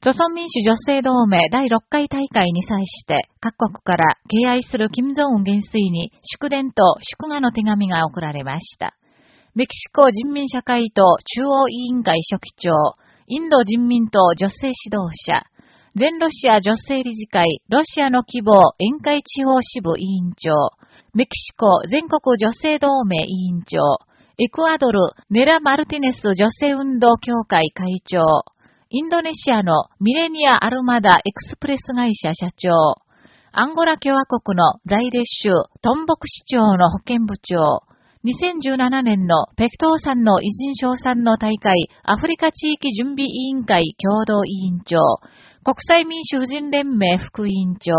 朝鮮民主女性同盟第6回大会に際して、各国から敬愛する金正恩元帥に祝電と祝賀の手紙が送られました。メキシコ人民社会党中央委員会書記長、インド人民党女性指導者、全ロシア女性理事会ロシアの希望宴会地方支部委員長、メキシコ全国女性同盟委員長、エクアドルネラ・マルティネス女性運動協会会長、インドネシアのミレニア・アルマダ・エクスプレス会社社長、アンゴラ共和国の在列州トンボク市長の保健部長、2017年のペクトー山の偉人賞賛の大会アフリカ地域準備委員会共同委員長、国際民主婦人連盟副委員長、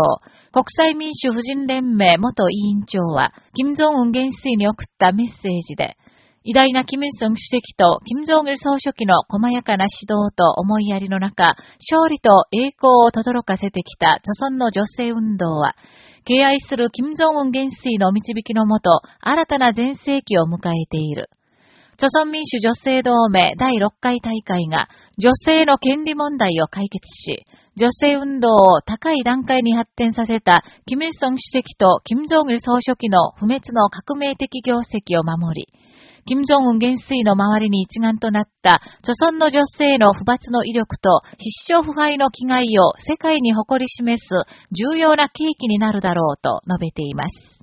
国際民主婦人連盟元委員長は、金正恩元帥に送ったメッセージで、偉大なキム・イソン主席とキム・ジョン・イル総書記の細やかな指導と思いやりの中、勝利と栄光を轟かせてきた著存の女性運動は、敬愛するキム・ジョン・ウン元帥の導きのもと、新たな全盛期を迎えている。著存民主女性同盟第6回大会が女性の権利問題を解決し、女性運動を高い段階に発展させた、キム・イソン主席とキム・ジョン・イル総書記の不滅の革命的業績を守り、金正恩元帥の周りに一丸となった、著存の女性の不罰の威力と必勝腐敗の気概を世界に誇り示す重要な契機になるだろうと述べています。